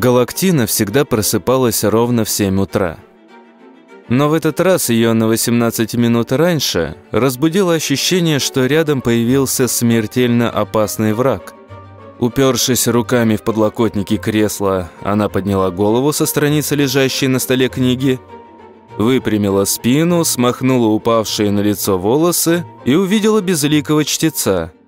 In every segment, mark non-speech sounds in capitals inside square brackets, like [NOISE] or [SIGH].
Галактина всегда просыпалась ровно в 7 утра. Но в этот раз ее на 18 минут раньше разбудило ощущение, что рядом появился смертельно опасный враг. Упершись руками в подлокотники кресла, она подняла голову со страницы лежащей на столе книги, выпрямила спину, смахнула упавшие на лицо волосы и увидела безликого чтеца –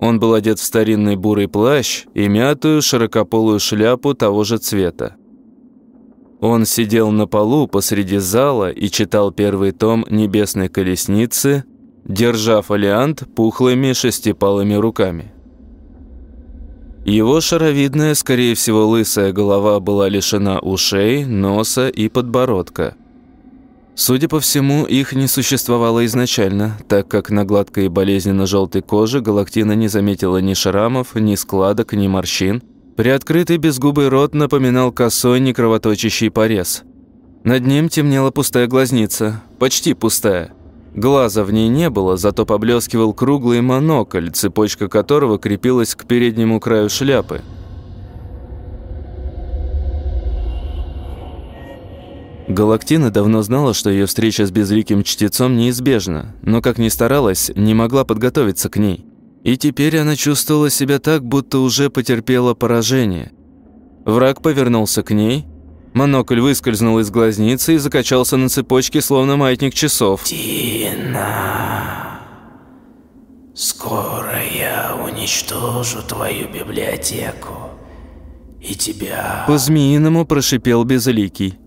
он был одет в старинный бурый плащ и мятую широкополую шляпу того же цвета. Он сидел на полу посреди зала и читал первый том «Небесной колесницы», держа фолиант пухлыми шестипалыми руками. Его шаровидная, скорее всего, лысая голова была лишена ушей, носа и подбородка – Судя по всему, их не существовало изначально, так как на гладкой и болезненно-желтой коже Галактина не заметила ни шрамов, ни складок, ни морщин. Приоткрытый безгубый рот напоминал косой некровоточащий порез. Над ним темнела пустая глазница, почти пустая. Глаза в ней не было, зато поблескивал круглый монокль, цепочка которого крепилась к переднему краю шляпы. Галактина давно знала, что ее встреча с безликим чтецом неизбежна, но, как ни старалась, не могла подготовиться к ней. И теперь она чувствовала себя так, будто уже потерпела поражение. Враг повернулся к ней, монокль выскользнул из глазницы и закачался на цепочке, словно маятник часов. «Тина, скоро я уничтожу твою библиотеку и тебя...» По-змеиному прошипел Безликий.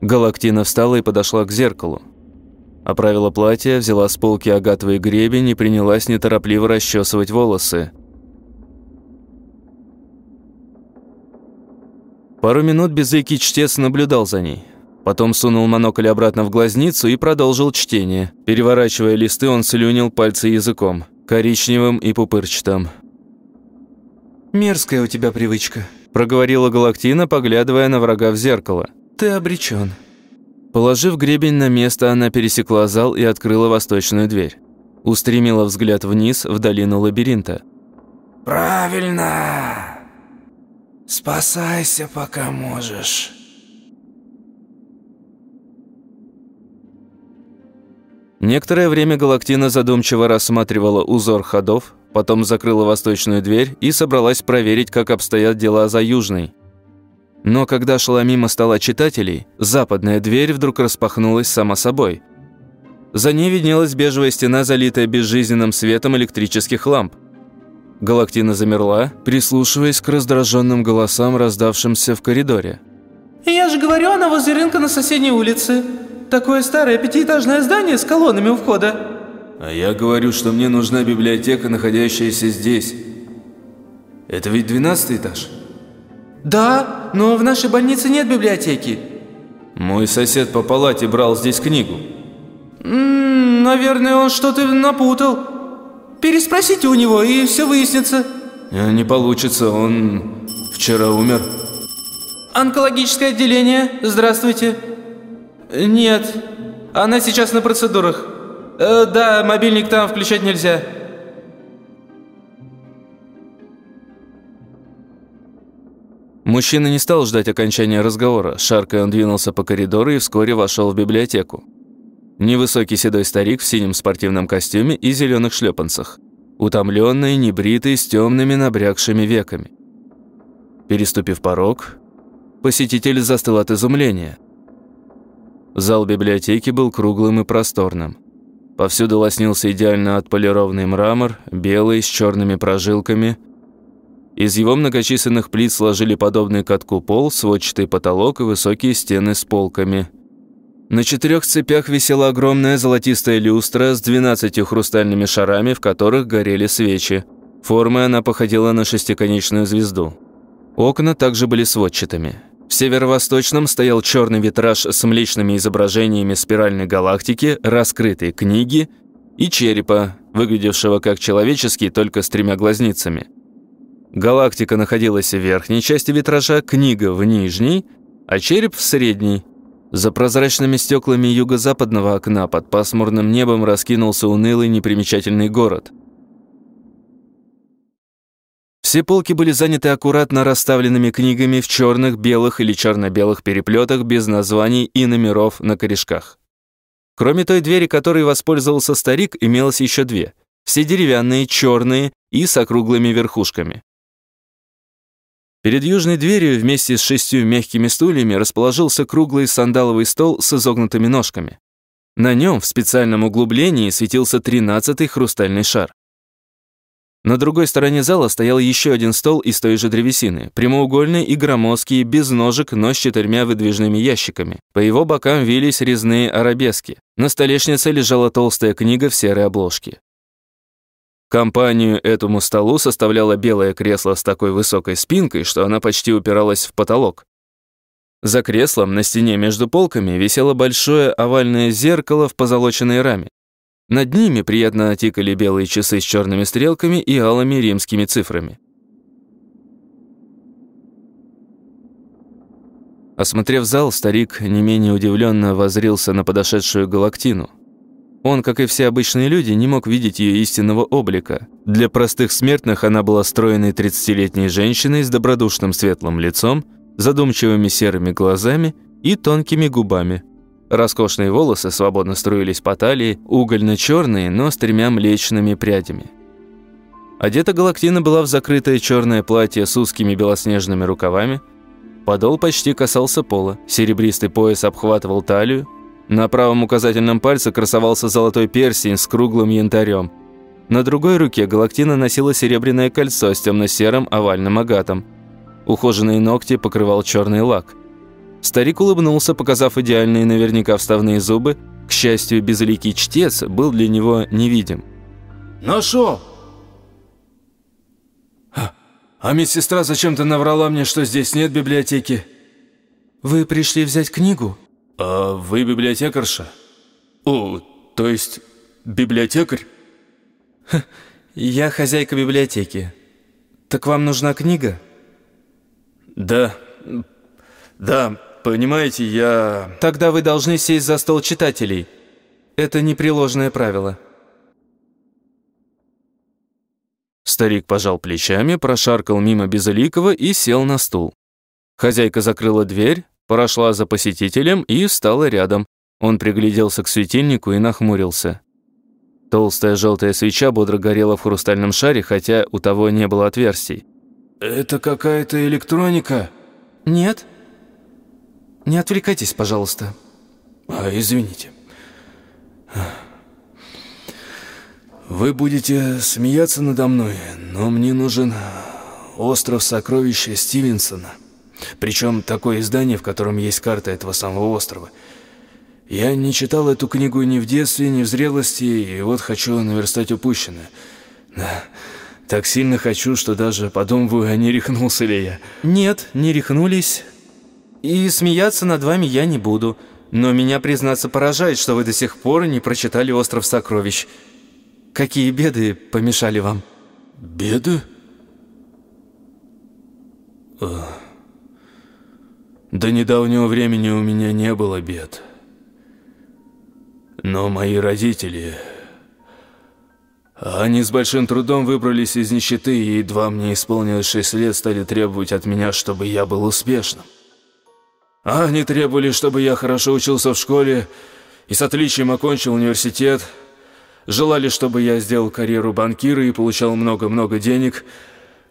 Галактина встала и подошла к зеркалу. Оправила платье, взяла с полки агатовый гребень и принялась неторопливо расчесывать волосы. Пару минут безликий чтец наблюдал за ней. Потом сунул монокль обратно в глазницу и продолжил чтение. Переворачивая листы, он слюнил пальцы языком, коричневым и пупырчатым. «Мерзкая у тебя привычка», – проговорила Галактина, поглядывая на врага в зеркало. Ты обречен. Положив гребень на место, она пересекла зал и открыла восточную дверь. Устремила взгляд вниз в долину лабиринта. «Правильно! Спасайся, пока можешь!» Некоторое время Галактина задумчиво рассматривала узор ходов, потом закрыла восточную дверь и собралась проверить, как обстоят дела за южной. Но когда шла мимо стола читателей, западная дверь вдруг распахнулась сама собой. За ней виднелась бежевая стена, залитая безжизненным светом электрических ламп. Галактина замерла, прислушиваясь к раздраженным голосам, раздавшимся в коридоре. «Я же говорю, она возле рынка на соседней улице. Такое старое пятиэтажное здание с колоннами у входа». «А я говорю, что мне нужна библиотека, находящаяся здесь. Это ведь двенадцатый этаж?» Да, но в нашей больнице нет библиотеки. Мой сосед по палате брал здесь книгу. М -м, наверное, он что-то напутал. Переспросите у него, и все выяснится. Э, не получится, он вчера умер. Онкологическое отделение, здравствуйте. Нет, она сейчас на процедурах. Э, да, мобильник там включать нельзя. Мужчина не стал ждать окончания разговора. Шаркой он двинулся по коридору и вскоре вошел в библиотеку. Невысокий седой старик в синем спортивном костюме и зеленых шлепанцах. Утомленный, небритый, с темными набрякшими веками. Переступив порог, посетитель застыл от изумления. Зал библиотеки был круглым и просторным. Повсюду лоснился идеально отполированный мрамор, белый, с черными прожилками – из его многочисленных плит сложили подобный катку пол, сводчатый потолок и высокие стены с полками. На четырех цепях висела огромная золотистая люстра с двенадцатью хрустальными шарами, в которых горели свечи. Формой она походила на шестиконечную звезду. Окна также были сводчатыми. В северо-восточном стоял черный витраж с млечными изображениями спиральной галактики, раскрытой книги и черепа, выглядевшего как человеческий, только с тремя глазницами – Галактика находилась в верхней части витража, книга в нижней, а череп в средней. За прозрачными стеклами юго-западного окна под пасмурным небом раскинулся унылый непримечательный город. Все полки были заняты аккуратно расставленными книгами в черных, белых или черно-белых переплетах без названий и номеров на корешках. Кроме той двери, которой воспользовался старик, имелось еще две. Все деревянные, черные и с округлыми верхушками. Перед южной дверью вместе с шестью мягкими стульями расположился круглый сандаловый стол с изогнутыми ножками. На нем в специальном углублении светился тринадцатый хрустальный шар. На другой стороне зала стоял еще один стол из той же древесины, прямоугольный и громоздкий, без ножек, но с четырьмя выдвижными ящиками. По его бокам вились резные арабески. На столешнице лежала толстая книга в серой обложке. Компанию этому столу составляло белое кресло с такой высокой спинкой, что она почти упиралась в потолок. За креслом на стене между полками висело большое овальное зеркало в позолоченной раме. Над ними приятно тикали белые часы с черными стрелками и алыми римскими цифрами. Осмотрев зал, старик не менее удивленно возрился на подошедшую Галактину. Он, как и все обычные люди, не мог видеть ее истинного облика. Для простых смертных она была стройной 30-летней женщиной с добродушным светлым лицом, задумчивыми серыми глазами и тонкими губами. Роскошные волосы свободно струились по талии, угольно-черные, но с тремя млечными прядями. Одета Галактина была в закрытое черное платье с узкими белоснежными рукавами. Подол почти касался пола, серебристый пояс обхватывал талию. На правом указательном пальце красовался золотой перстень с круглым янтарем. На другой руке Галактина носила серебряное кольцо с темно-серым овальным агатом. Ухоженные ногти покрывал черный лак. Старик улыбнулся, показав идеальные наверняка вставные зубы. К счастью, безликий чтец был для него невидим. «Нашел!» «А медсестра зачем-то наврала мне, что здесь нет библиотеки». «Вы пришли взять книгу?» «А вы библиотекарша?» «О, то есть библиотекарь?» «Я хозяйка библиотеки. Так вам нужна книга?» «Да, да, Понимаете, я... Тогда вы должны сесть за стол читателей. Это непреложное правило. Старик пожал плечами, прошаркал мимо Безликого и сел на стул. Хозяйка закрыла дверь, прошла за посетителем и встала рядом. Он пригляделся к светильнику и нахмурился. Толстая желтая свеча бодро горела в хрустальном шаре, хотя у того не было отверстий. «Это какая-то электроника?» «Нет», не отвлекайтесь, пожалуйста. А, извините. Вы будете смеяться надо мной, но мне нужен «Остров сокровища» Стивенсона. Причем такое издание, в котором есть карта этого самого острова. Я не читал эту книгу ни в детстве, ни в зрелости, и вот хочу наверстать упущенное. Да, так сильно хочу, что даже подумываю, а не рехнулся ли я. Нет, не рехнулись. И смеяться над вами я не буду. Но меня, признаться, поражает, что вы до сих пор не прочитали «Остров сокровищ». Какие беды помешали вам? Беды? До недавнего времени у меня не было бед. Но мои родители... Они с большим трудом выбрались из нищеты, и едва мне исполнилось шесть лет, стали требовать от меня, чтобы я был успешным. А они требовали, чтобы я хорошо учился в школе и с отличием окончил университет. Желали, чтобы я сделал карьеру банкира и получал много-много денег.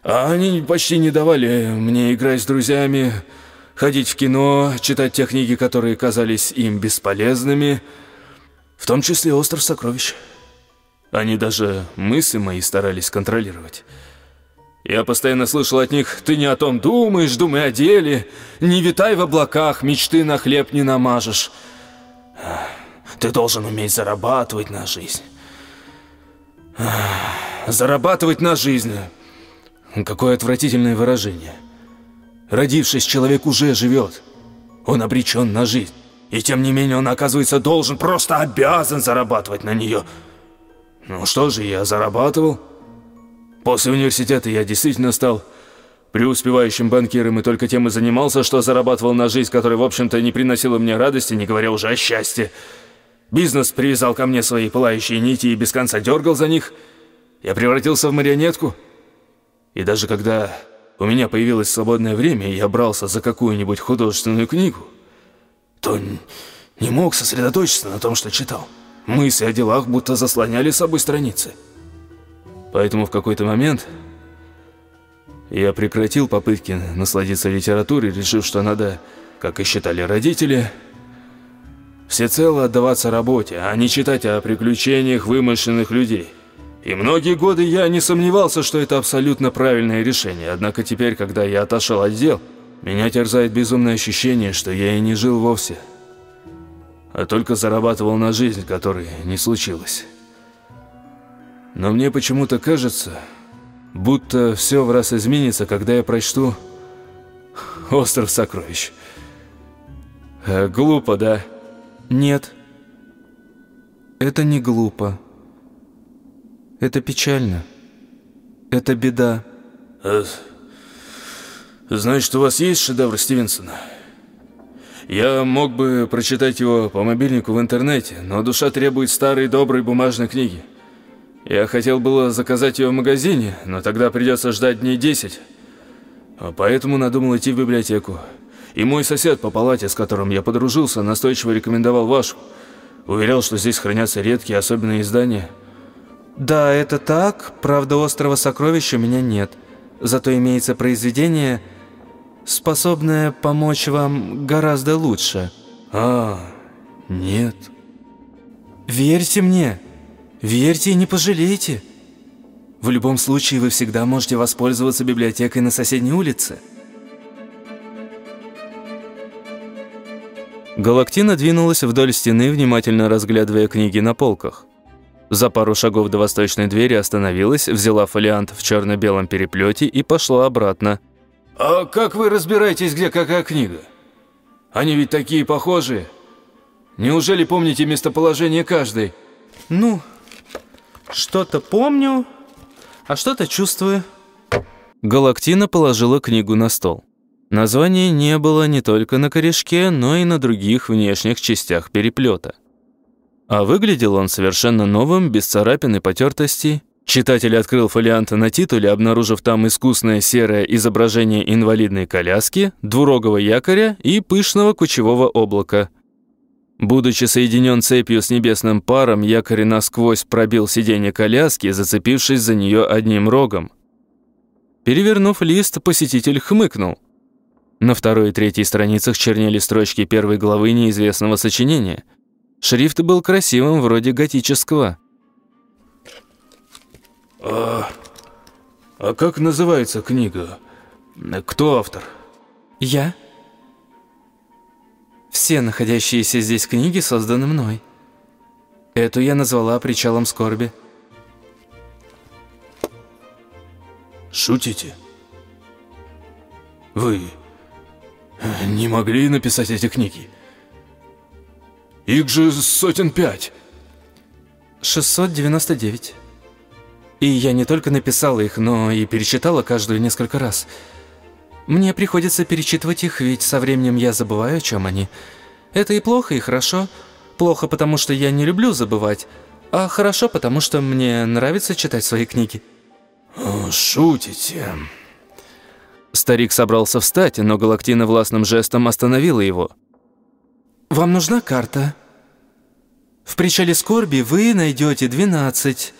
А они почти не давали мне играть с друзьями, ходить в кино, читать те книги, которые казались им бесполезными, в том числе «Остров сокровищ». Они даже мысли мои старались контролировать. Я постоянно слышал от них «Ты не о том думаешь, думай о деле, не витай в облаках, мечты на хлеб не намажешь. Ты должен уметь зарабатывать на жизнь». Зарабатывать на жизнь. Какое отвратительное выражение. Родившись, человек уже живет. Он обречен на жизнь. И тем не менее он, оказывается, должен, просто обязан зарабатывать на нее. Ну что же, я зарабатывал. После университета я действительно стал преуспевающим банкиром и только тем и занимался, что зарабатывал на жизнь, которая, в общем-то, не приносила мне радости, не говоря уже о счастье. Бизнес привязал ко мне свои пылающие нити и без конца дергал за них. Я превратился в марионетку. И даже когда у меня появилось свободное время, и я брался за какую-нибудь художественную книгу, то не мог сосредоточиться на том, что читал. Мысли о делах будто заслоняли собой страницы. Поэтому в какой-то момент я прекратил попытки насладиться литературой, решив, что надо, как и считали родители, всецело отдаваться работе, а не читать о приключениях вымышленных людей. И многие годы я не сомневался, что это абсолютно правильное решение. Однако теперь, когда я отошел от дел, меня терзает безумное ощущение, что я и не жил вовсе, а только зарабатывал на жизнь, которой не случилось. Но мне почему-то кажется, будто все в раз изменится, когда я прочту «Остров сокровищ». Э, глупо, да? Нет. Это не глупо. Это печально. Это беда. А, значит, у вас есть шедевр Стивенсона? Я мог бы прочитать его по мобильнику в интернете, но душа требует старой доброй бумажной книги. Я хотел было заказать ее в магазине, но тогда придется ждать дней 10. Поэтому надумал идти в библиотеку. И мой сосед по палате, с которым я подружился, настойчиво рекомендовал вашу. Уверял, что здесь хранятся редкие особенные издания. Да, это так. Правда, острова сокровищ у меня нет. Зато имеется произведение, способное помочь вам гораздо лучше. А, нет. Верьте мне. Верьте и не пожалейте. В любом случае, вы всегда можете воспользоваться библиотекой на соседней улице. Галактина двинулась вдоль стены, внимательно разглядывая книги на полках. За пару шагов до восточной двери остановилась, взяла фолиант в черно-белом переплете и пошла обратно. «А как вы разбираетесь, где какая книга? Они ведь такие похожие. Неужели помните местоположение каждой?» «Ну, что-то помню, а что-то чувствую». Галактина положила книгу на стол. Название не было не только на корешке, но и на других внешних частях переплета. А выглядел он совершенно новым, без царапин и потертостей. Читатель открыл фолиант на титуле, обнаружив там искусное серое изображение инвалидной коляски, двурогого якоря и пышного кучевого облака – Будучи соединен цепью с небесным паром, якорь насквозь пробил сиденье коляски, зацепившись за нее одним рогом. Перевернув лист, посетитель хмыкнул. На второй и третьей страницах чернели строчки первой главы неизвестного сочинения. Шрифт был красивым, вроде готического. «А, а как называется книга? Кто автор?» «Я». Все находящиеся здесь книги созданы мной. Эту я назвала «Причалом скорби». Шутите? Вы не могли написать эти книги? Их же сотен пять. 699. И я не только написала их, но и перечитала каждую несколько раз – мне приходится перечитывать их, ведь со временем я забываю, о чем они. Это и плохо, и хорошо. Плохо, потому что я не люблю забывать, а хорошо, потому что мне нравится читать свои книги. шутите. Старик собрался встать, но Галактина властным жестом остановила его. «Вам нужна карта. В причале скорби вы найдете 12.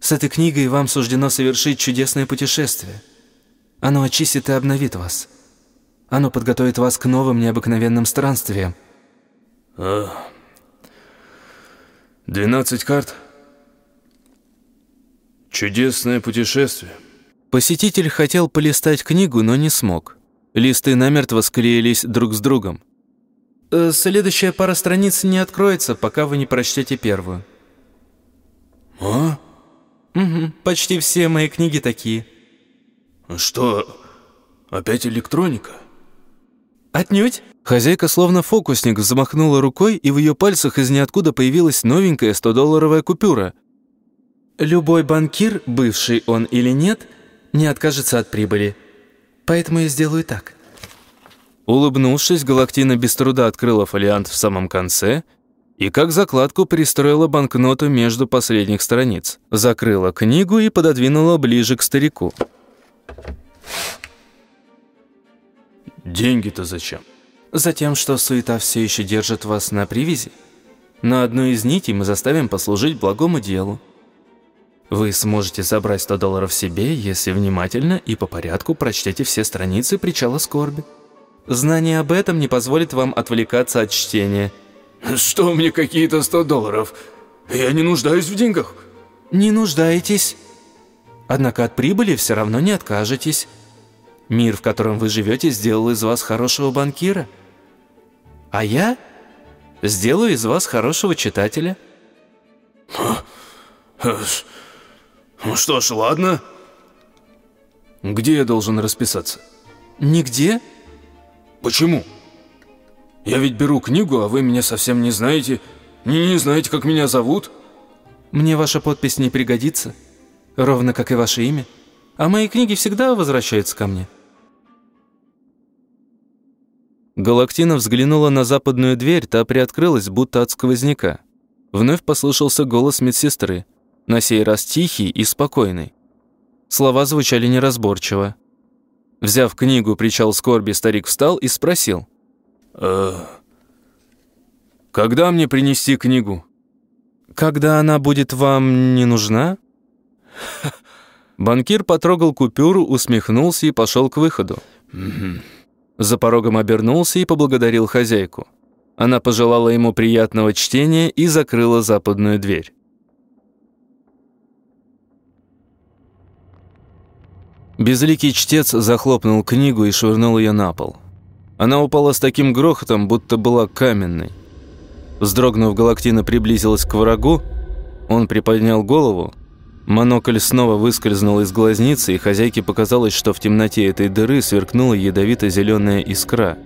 С этой книгой вам суждено совершить чудесное путешествие». Оно очистит и обновит вас. Оно подготовит вас к новым необыкновенным странствиям. А, 12 карт? Чудесное путешествие. Посетитель хотел полистать книгу, но не смог. Листы намертво склеились друг с другом. Э, следующая пара страниц не откроется, пока вы не прочтете первую. А? Угу, почти все мои книги такие. Что, опять электроника? Отнюдь. Хозяйка словно фокусник взмахнула рукой, и в ее пальцах из ниоткуда появилась новенькая 100-долларовая купюра. Любой банкир, бывший он или нет, не откажется от прибыли. Поэтому я сделаю так. Улыбнувшись, Галактина без труда открыла фолиант в самом конце и как закладку пристроила банкноту между последних страниц, закрыла книгу и пододвинула ближе к старику. «Деньги-то зачем?» Затем, что суета все еще держит вас на привязи. Но одну из нитей мы заставим послужить благому делу. Вы сможете забрать 100 долларов себе, если внимательно и по порядку прочтете все страницы «Причала скорби». Знание об этом не позволит вам отвлекаться от чтения. «Что мне какие-то 100 долларов? Я не нуждаюсь в деньгах». «Не нуждаетесь. Однако от прибыли все равно не откажетесь. Мир, в котором вы живете, сделал из вас хорошего банкира. А я сделаю из вас хорошего читателя». Ну что ж, ладно. Где я должен расписаться? Нигде. Почему? Я ведь беру книгу, а вы меня совсем не знаете. Не, не знаете, как меня зовут? Мне ваша подпись не пригодится. Ровно как и ваше имя. А мои книги всегда возвращаются ко мне. Галактина взглянула на западную дверь, та приоткрылась, будто от сквозняка. Вновь послышался голос медсестры на сей раз тихий и спокойный. Слова звучали неразборчиво. Взяв книгу «Причал скорби», старик встал и спросил. «Э, «Когда мне принести книгу?» «Когда она будет вам не нужна?» Банкир потрогал купюру, усмехнулся и пошел к выходу. За порогом обернулся и поблагодарил хозяйку. Она пожелала ему приятного чтения и закрыла западную дверь. Безликий чтец захлопнул книгу и швырнул ее на пол. Она упала с таким грохотом, будто была каменной. Вздрогнув, Галактина приблизилась к врагу, он приподнял голову, монокль снова выскользнул из глазницы, и хозяйке показалось, что в темноте этой дыры сверкнула ядовито-зеленая искра.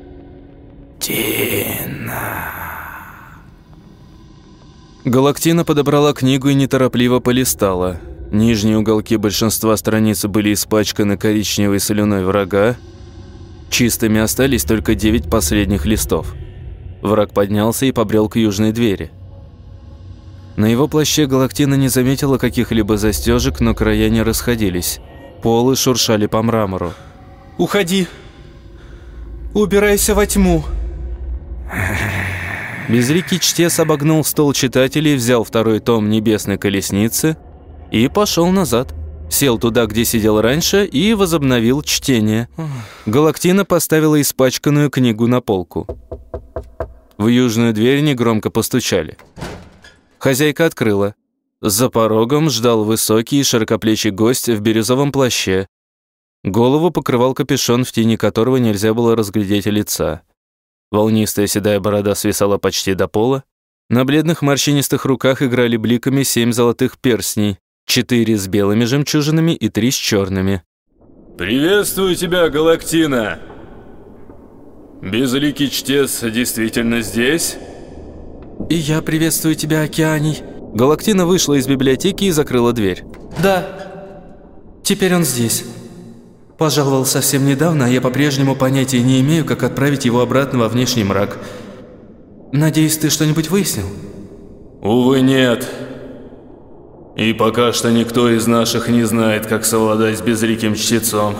«Тина...» Галактина подобрала книгу и неторопливо полистала – Нижние уголки большинства страниц были испачканы коричневой слюной врага. Чистыми остались только девять последних листов. Враг поднялся и побрел к южной двери. На его плаще Галактина не заметила каких-либо застежек, но края не расходились. Полы шуршали по мрамору. «Уходи! Убирайся во тьму!» Безликий чтец обогнул стол читателей, взял второй том «Небесной колесницы», и пошел назад. Сел туда, где сидел раньше, и возобновил чтение. Галактина поставила испачканную книгу на полку. В южную дверь негромко постучали. Хозяйка открыла. За порогом ждал высокий и широкоплечий гость в бирюзовом плаще. Голову покрывал капюшон, в тени которого нельзя было разглядеть лица. Волнистая седая борода свисала почти до пола. На бледных морщинистых руках играли бликами семь золотых перстней, четыре с белыми жемчужинами и три с черными. «Приветствую тебя, Галактина! Безликий чтец действительно здесь?» «И я приветствую тебя, Океаний!» Галактина вышла из библиотеки и закрыла дверь. «Да, теперь он здесь. Пожаловал совсем недавно, а я по-прежнему понятия не имею, как отправить его обратно во внешний мрак. Надеюсь, ты что-нибудь выяснил?» «Увы, нет. И пока что никто из наших не знает, как совладать с безликим чтецом.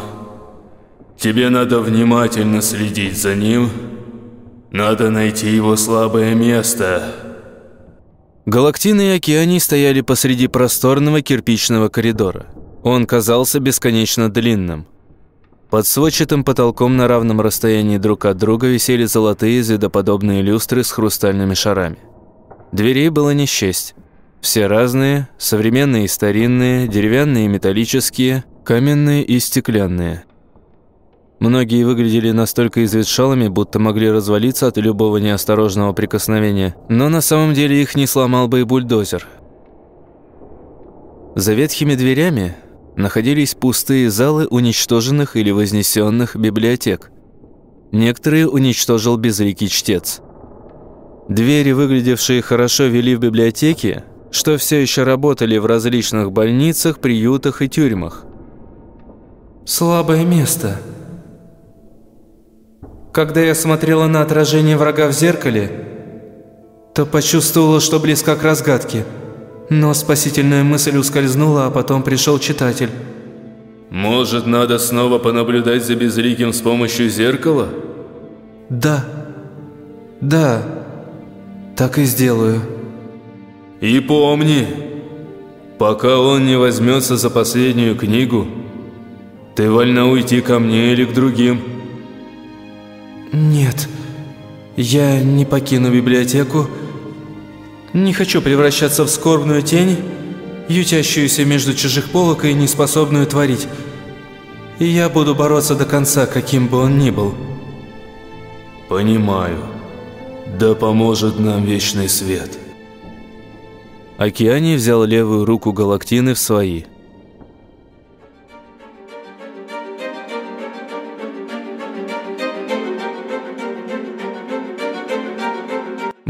Тебе надо внимательно следить за ним. Надо найти его слабое место. Галактины и Океаний стояли посреди просторного кирпичного коридора. Он казался бесконечно длинным. Под сводчатым потолком на равном расстоянии друг от друга висели золотые звездоподобные люстры с хрустальными шарами. Дверей было не счесть. Все разные, современные и старинные, деревянные и металлические, каменные и стеклянные. Многие выглядели настолько изветшалыми, будто могли развалиться от любого неосторожного прикосновения, но на самом деле их не сломал бы и бульдозер. За ветхими дверями находились пустые залы уничтоженных или вознесенных библиотек. Некоторые уничтожил безликий чтец. Двери, выглядевшие хорошо, вели в библиотеки, что все еще работали в различных больницах, приютах и тюрьмах. «Слабое место», когда я смотрела на отражение врага в зеркале, то почувствовала, что близко к разгадке. Но спасительная мысль ускользнула, а потом пришел читатель. «Может, надо снова понаблюдать за безликим с помощью зеркала?» «Да, да, так и сделаю». «И помни, пока он не возьмется за последнюю книгу, ты вольна уйти ко мне или к другим». «Нет, я не покину библиотеку. Не хочу превращаться в скорбную тень, ютящуюся между чужих полок и неспособную творить. И я буду бороться до конца, каким бы он ни был». «Понимаю. Да поможет нам вечный свет». Океаний взял левую руку Галактины в свои –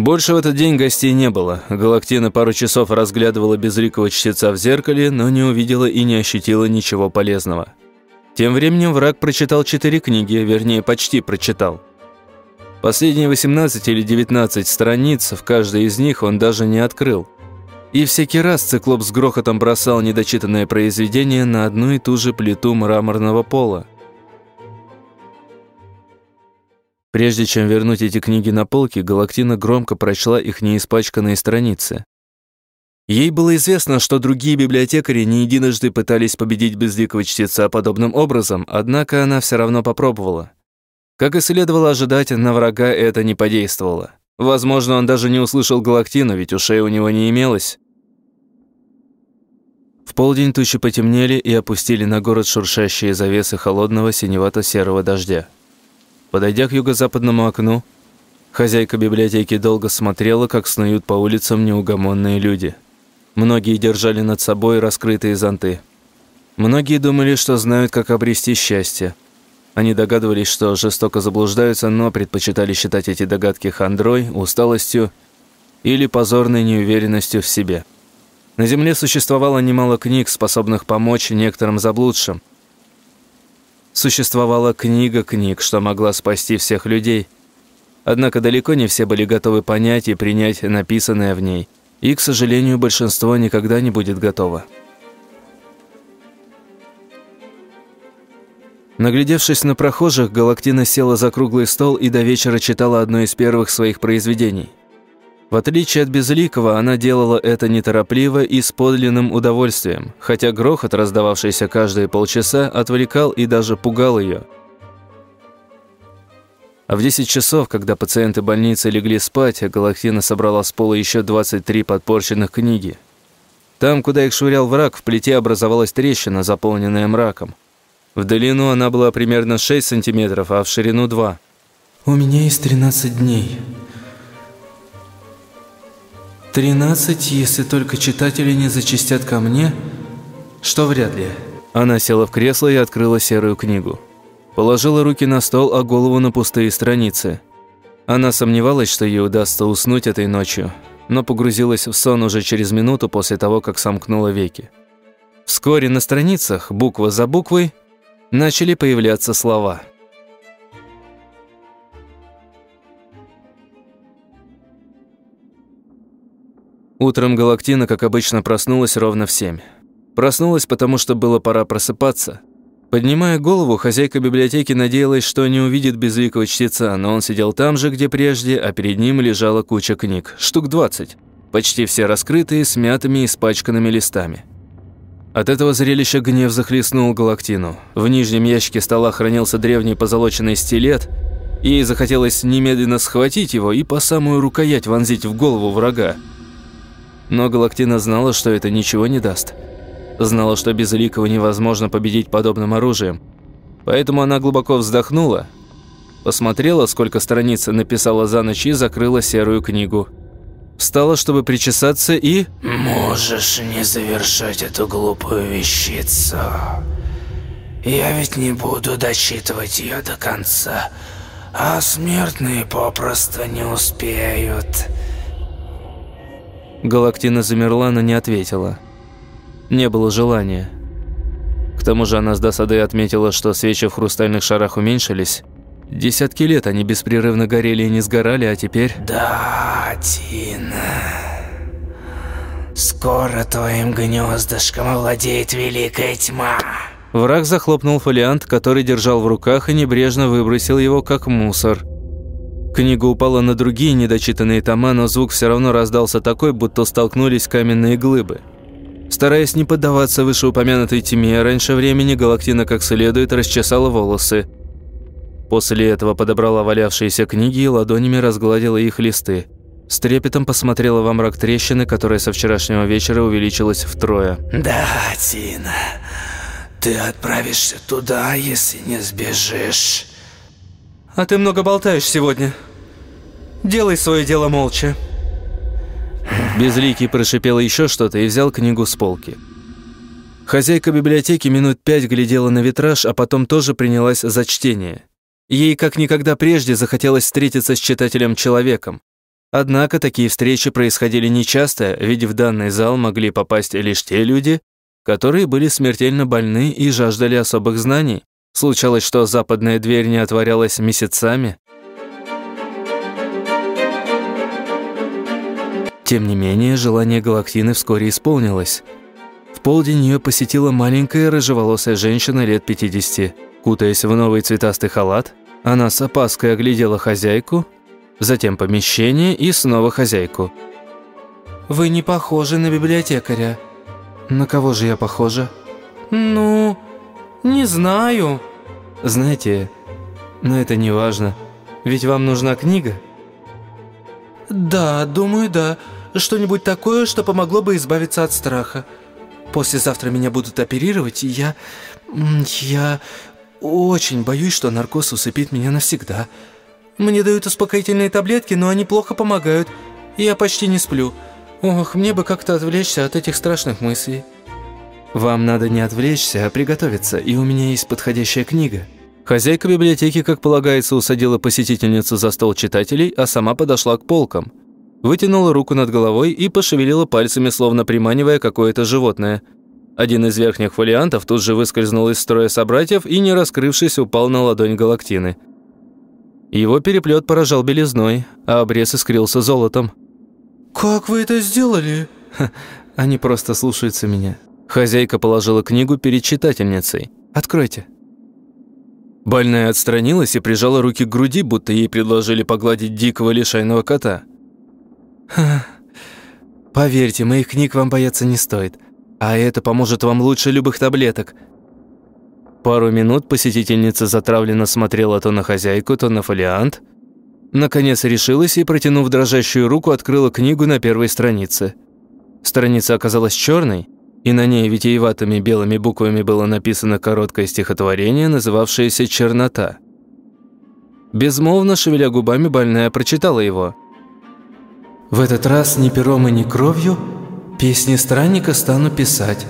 Больше в этот день гостей не было. Галактина пару часов разглядывала безликого чтеца в зеркале, но не увидела и не ощутила ничего полезного. Тем временем враг прочитал четыре книги, вернее, почти прочитал. Последние 18 или 19 страниц, в каждой из них он даже не открыл. И всякий раз циклоп с грохотом бросал недочитанное произведение на одну и ту же плиту мраморного пола. Прежде чем вернуть эти книги на полки, Галактина громко прочла их неиспачканные страницы. Ей было известно, что другие библиотекари не единожды пытались победить безликого чтеца подобным образом, однако она все равно попробовала. Как и следовало ожидать, на врага это не подействовало. Возможно, он даже не услышал Галактину, ведь ушей у него не имелось. В полдень тучи потемнели и опустили на город шуршащие завесы холодного синевато-серого дождя. Подойдя к юго-западному окну, хозяйка библиотеки долго смотрела, как снуют по улицам неугомонные люди. Многие держали над собой раскрытые зонты. Многие думали, что знают, как обрести счастье. Они догадывались, что жестоко заблуждаются, но предпочитали считать эти догадки хандрой, усталостью или позорной неуверенностью в себе. На Земле существовало немало книг, способных помочь некоторым заблудшим – Существовала книга книг, что могла спасти всех людей. Однако далеко не все были готовы понять и принять написанное в ней. И, к сожалению, большинство никогда не будет готово. Наглядевшись на прохожих, Галактина села за круглый стол и до вечера читала одно из первых своих произведений. В отличие от Безликого, она делала это неторопливо и с подлинным удовольствием, хотя грохот, раздававшийся каждые полчаса, отвлекал и даже пугал ее. А в 10 часов, когда пациенты больницы легли спать, Галактина собрала с пола еще 23 подпорченных книги. Там, куда их швырял враг, в плите образовалась трещина, заполненная мраком. В длину она была примерно 6 сантиметров, а в ширину 2. «У меня есть 13 дней», Тринадцать, если только читатели не зачастят ко мне, что вряд ли. Она села в кресло и открыла серую книгу. Положила руки на стол, а голову на пустые страницы. Она сомневалась, что ей удастся уснуть этой ночью, но погрузилась в сон уже через минуту после того, как сомкнула веки. Вскоре на страницах, буква за буквой, начали появляться слова – Утром Галактина, как обычно, проснулась ровно в семь. Проснулась, потому что было пора просыпаться. Поднимая голову, хозяйка библиотеки надеялась, что не увидит безликого чтеца, но он сидел там же, где прежде, а перед ним лежала куча книг, штук 20, почти все раскрытые, с мятыми и испачканными листами. От этого зрелища гнев захлестнул Галактину. В нижнем ящике стола хранился древний позолоченный стилет, и захотелось немедленно схватить его и по самую рукоять вонзить в голову врага. Но Галактина знала, что это ничего не даст. Знала, что Безликого невозможно победить подобным оружием. Поэтому она глубоко вздохнула, посмотрела, сколько страниц написала за ночь и закрыла серую книгу. Встала, чтобы причесаться и... «Можешь не завершать эту глупую вещицу. Я ведь не буду дочитывать ее до конца, а смертные попросту не успеют». Галактина замерла, но не ответила. Не было желания. К тому же она с досадой отметила, что свечи в хрустальных шарах уменьшились, Десятки лет они беспрерывно горели и не сгорали, а теперь... Да, Тина. Скоро твоим гнездышком овладеет великая тьма. Враг захлопнул фолиант, который держал в руках, и небрежно выбросил его, как мусор. Книга упала на другие недочитанные тома, но звук все равно раздался такой, будто столкнулись каменные глыбы. Стараясь не поддаваться вышеупомянутой тьме, раньше времени Галактина как следует расчесала волосы. После этого подобрала валявшиеся книги и ладонями разгладила их листы. С трепетом посмотрела во мрак трещины, которая со вчерашнего вечера увеличилась втрое. «Да, Тина, ты отправишься туда, если не сбежишь». «А ты много болтаешь сегодня. Делай свое дело молча». Безликий прошипел еще что-то и взял книгу с полки. Хозяйка библиотеки минут пять глядела на витраж, а потом тоже принялась за чтение. Ей как никогда прежде захотелось встретиться с читателем-человеком. Однако такие встречи происходили нечасто, ведь в данный зал могли попасть лишь те люди, которые были смертельно больны и жаждали особых знаний. Случалось, что западная дверь не отворялась месяцами. Тем не менее, желание Галактины вскоре исполнилось. В полдень ее посетила маленькая рыжеволосая женщина лет 50. Кутаясь в новый цветастый халат, она с опаской оглядела хозяйку, затем помещение и снова хозяйку. «Вы не похожи на библиотекаря». «На кого же я похожа?» «Ну, не знаю». «Знаете, но это не важно. Ведь вам нужна книга?» «Да, думаю, да. Что-нибудь такое, что помогло бы избавиться от страха. Послезавтра меня будут оперировать, и я... Я очень боюсь, что наркоз усыпит меня навсегда. Мне дают успокоительные таблетки, но они плохо помогают. И я почти не сплю. Ох, мне бы как-то отвлечься от этих страшных мыслей. Вам надо не отвлечься, а приготовиться, и у меня есть подходящая книга. Хозяйка библиотеки, как полагается, усадила посетительницу за стол читателей, а сама подошла к полкам. Вытянула руку над головой и пошевелила пальцами, словно приманивая какое-то животное – один из верхних фолиантов тут же выскользнул из строя собратьев и, не раскрывшись, упал на ладонь Галактины. Его переплет поражал белизной, а обрез искрился золотом. «Как вы это сделали?» Ха, «Они просто слушаются меня». Хозяйка положила книгу перед читательницей. «Откройте». Больная отстранилась и прижала руки к груди, будто ей предложили погладить дикого лишайного кота. Ха, «Поверьте, моих книг вам бояться не стоит. А это поможет вам лучше любых таблеток». Пару минут посетительница затравленно смотрела то на хозяйку, то на фолиант. Наконец решилась и, протянув дрожащую руку, открыла книгу на первой странице. Страница оказалась черной, и на ней витиеватыми белыми буквами было написано короткое стихотворение, называвшееся «Чернота». Безмолвно, шевеля губами, больная прочитала его. «В этот раз ни пером и ни кровью Песни странника стану писать.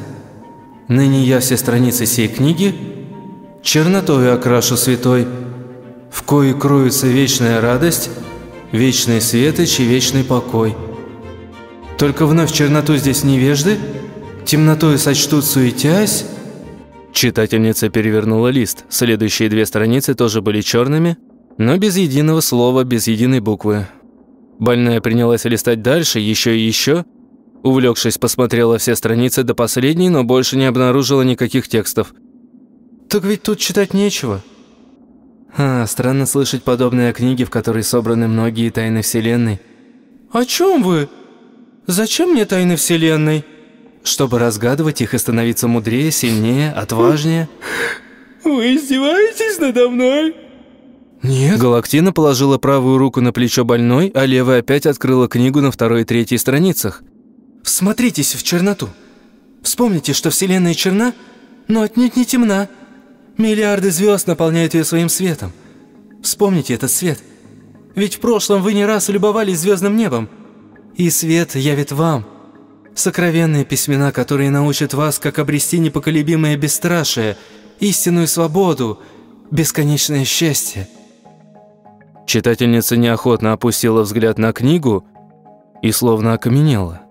Ныне я все страницы сей книги чернотою окрашу святой, в кое кроется вечная радость, вечный свет и вечный покой. Только вновь черноту здесь невежды, темнотою сочтут суетясь. Читательница перевернула лист. Следующие две страницы тоже были черными, но без единого слова, без единой буквы. Больная принялась листать дальше, еще и еще, Увлекшись, посмотрела все страницы до последней, но больше не обнаружила никаких текстов. «Так ведь тут читать нечего». А, странно слышать подобные книги, в которой собраны многие тайны Вселенной. «О чем вы? Зачем мне тайны Вселенной?» «Чтобы разгадывать их и становиться мудрее, сильнее, отважнее». «Вы издеваетесь надо мной?» «Нет». Галактина положила правую руку на плечо больной, а левая опять открыла книгу на второй и третьей страницах. Всмотритесь в черноту. Вспомните, что Вселенная черна, но отнюдь не темна. Миллиарды звезд наполняют ее своим светом. Вспомните этот свет. Ведь в прошлом вы не раз любовались звездным небом. И свет явит вам. Сокровенные письмена, которые научат вас, как обрести непоколебимое бесстрашие, истинную свободу, бесконечное счастье. Читательница неохотно опустила взгляд на книгу и словно окаменела.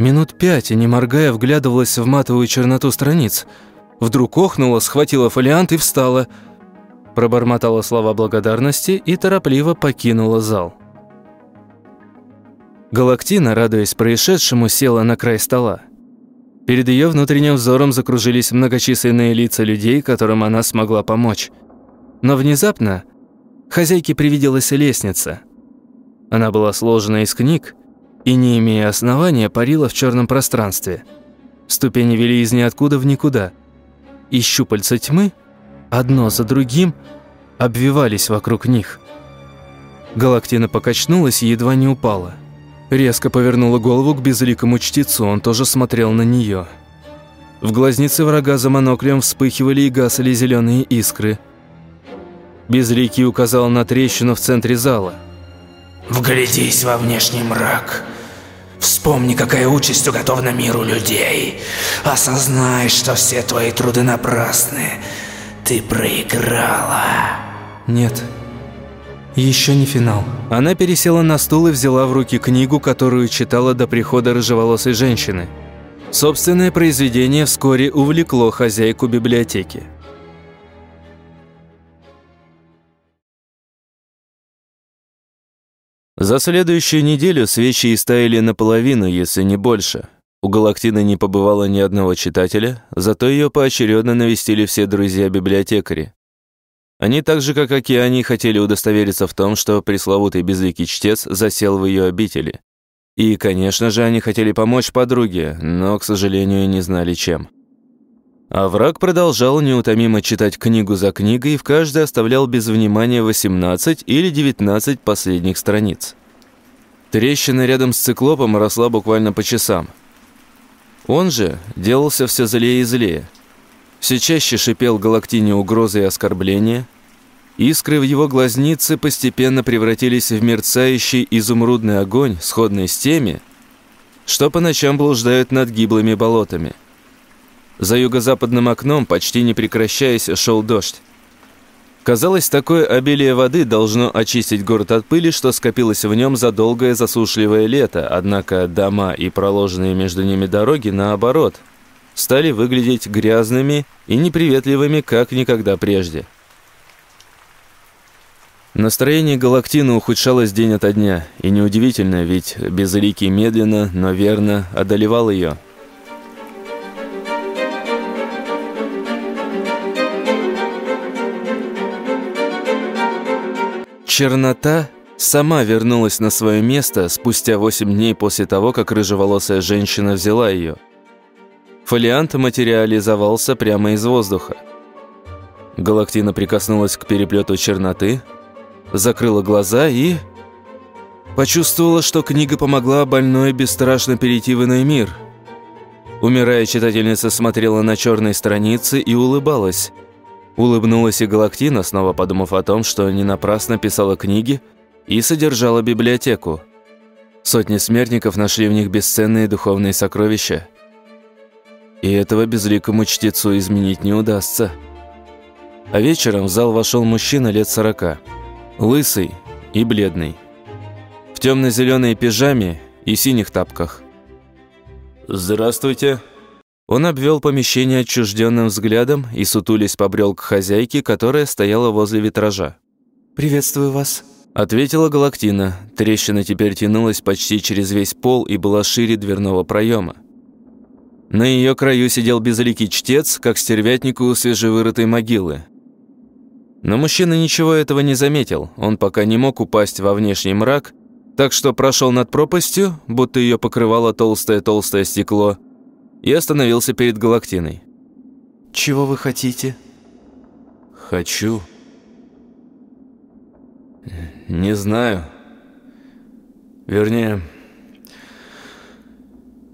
Минут пять, не моргая, вглядывалась в матовую черноту страниц. Вдруг охнула, схватила фолиант и встала. пробормотала слова благодарности и торопливо покинула зал. Галактина, радуясь происшедшему, села на край стола. Перед ее внутренним взором закружились многочисленные лица людей, которым она смогла помочь. Но внезапно хозяйке привиделась лестница. Она была сложена из книг и, не имея основания, парила в черном пространстве. Ступени вели из ниоткуда в никуда. И щупальца тьмы, одно за другим, обвивались вокруг них. Галактина покачнулась и едва не упала. Резко повернула голову к безликому чтецу, он тоже смотрел на нее. В глазнице врага за моноклем вспыхивали и гасли зеленые искры. Безликий указал на трещину в центре зала. «Вглядись во внешний мрак. Вспомни, какая участь уготована миру людей. Осознай, что все твои труды напрасны. Ты проиграла». «Нет, еще не финал». Она пересела на стул и взяла в руки книгу, которую читала до прихода рыжеволосой женщины. Собственное произведение вскоре увлекло хозяйку библиотеки. За следующую неделю свечи истаяли наполовину, если не больше. У Галактины не побывало ни одного читателя, зато ее поочередно навестили все друзья-библиотекари. Они так же, как Океани, хотели удостовериться в том, что пресловутый безликий чтец засел в ее обители. И, конечно же, они хотели помочь подруге, но, к сожалению, не знали чем. А враг продолжал неутомимо читать книгу за книгой и в каждой оставлял без внимания 18 или 19 последних страниц. Трещина рядом с циклопом росла буквально по часам. Он же делался все злее и злее – все чаще шипел Галактине угрозы и оскорбления. Искры в его глазнице постепенно превратились в мерцающий изумрудный огонь, сходный с теми, что по ночам блуждают над гиблыми болотами. За юго-западным окном, почти не прекращаясь, шел дождь. Казалось, такое обилие воды должно очистить город от пыли, что скопилось в нем за долгое засушливое лето, однако дома и проложенные между ними дороги, наоборот, стали выглядеть грязными и неприветливыми, как никогда прежде. Настроение Галактины ухудшалось день ото дня, и неудивительно, ведь Безликий медленно, но верно одолевал ее. Чернота сама вернулась на свое место спустя восемь дней после того, как рыжеволосая женщина взяла ее – Фолиант материализовался прямо из воздуха. Галактина прикоснулась к переплету черноты, закрыла глаза и... Почувствовала, что книга помогла больной бесстрашно перейти в иной мир. Умирая, читательница смотрела на черные страницы и улыбалась. Улыбнулась и Галактина, снова подумав о том, что не напрасно писала книги и содержала библиотеку. Сотни смертников нашли в них бесценные духовные сокровища – и этого безликому чтецу изменить не удастся. А вечером в зал вошел мужчина лет сорока. Лысый и бледный. В темно-зеленой пижаме и синих тапках. «Здравствуйте». Он обвел помещение отчужденным взглядом и сутулись побрел к хозяйке, которая стояла возле витража. «Приветствую вас», — ответила Галактина. Трещина теперь тянулась почти через весь пол и была шире дверного проема. На ее краю сидел безликий чтец, как стервятнику у свежевырытой могилы. Но мужчина ничего этого не заметил, он пока не мог упасть во внешний мрак, так что прошел над пропастью, будто ее покрывало толстое-толстое стекло, и остановился перед Галактиной. «Чего вы хотите?» «Хочу...» «Не знаю. Вернее...»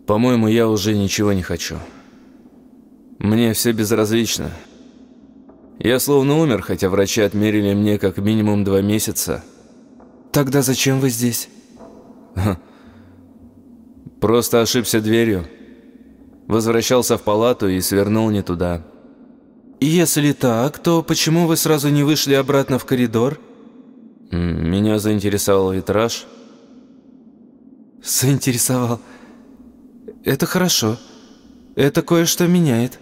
По-моему, я уже ничего не хочу. Мне все безразлично. Я словно умер, хотя врачи отмерили мне как минимум два месяца. Тогда зачем вы здесь? Просто ошибся дверью. Возвращался в палату и свернул не туда. Если так, то почему вы сразу не вышли обратно в коридор? Меня заинтересовал витраж. Заинтересовал? Это хорошо. Это кое-что меняет.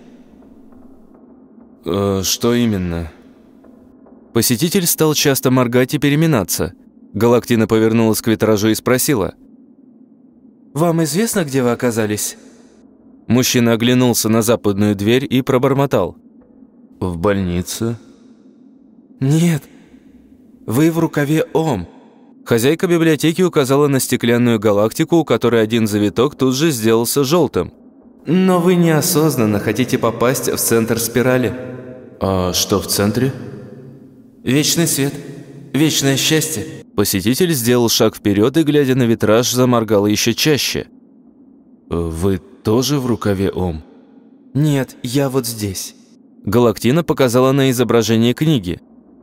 Э, что именно? Посетитель стал часто моргать и переминаться. Галактина повернулась к витражу и спросила. «Вам известно, где вы оказались?» Мужчина оглянулся на западную дверь и пробормотал. «В больнице?» «Нет, вы в рукаве Ом». Хозяйка библиотеки указала на стеклянную галактику, у которой один завиток тут же сделался желтым. «Но вы неосознанно хотите попасть в центр спирали». «А что в центре?» «Вечный свет, вечное счастье». Посетитель сделал шаг вперед и, глядя на витраж, заморгал еще чаще. «Вы тоже в рукаве Ом?» «Нет, я вот здесь». Галактина показала на изображение книги.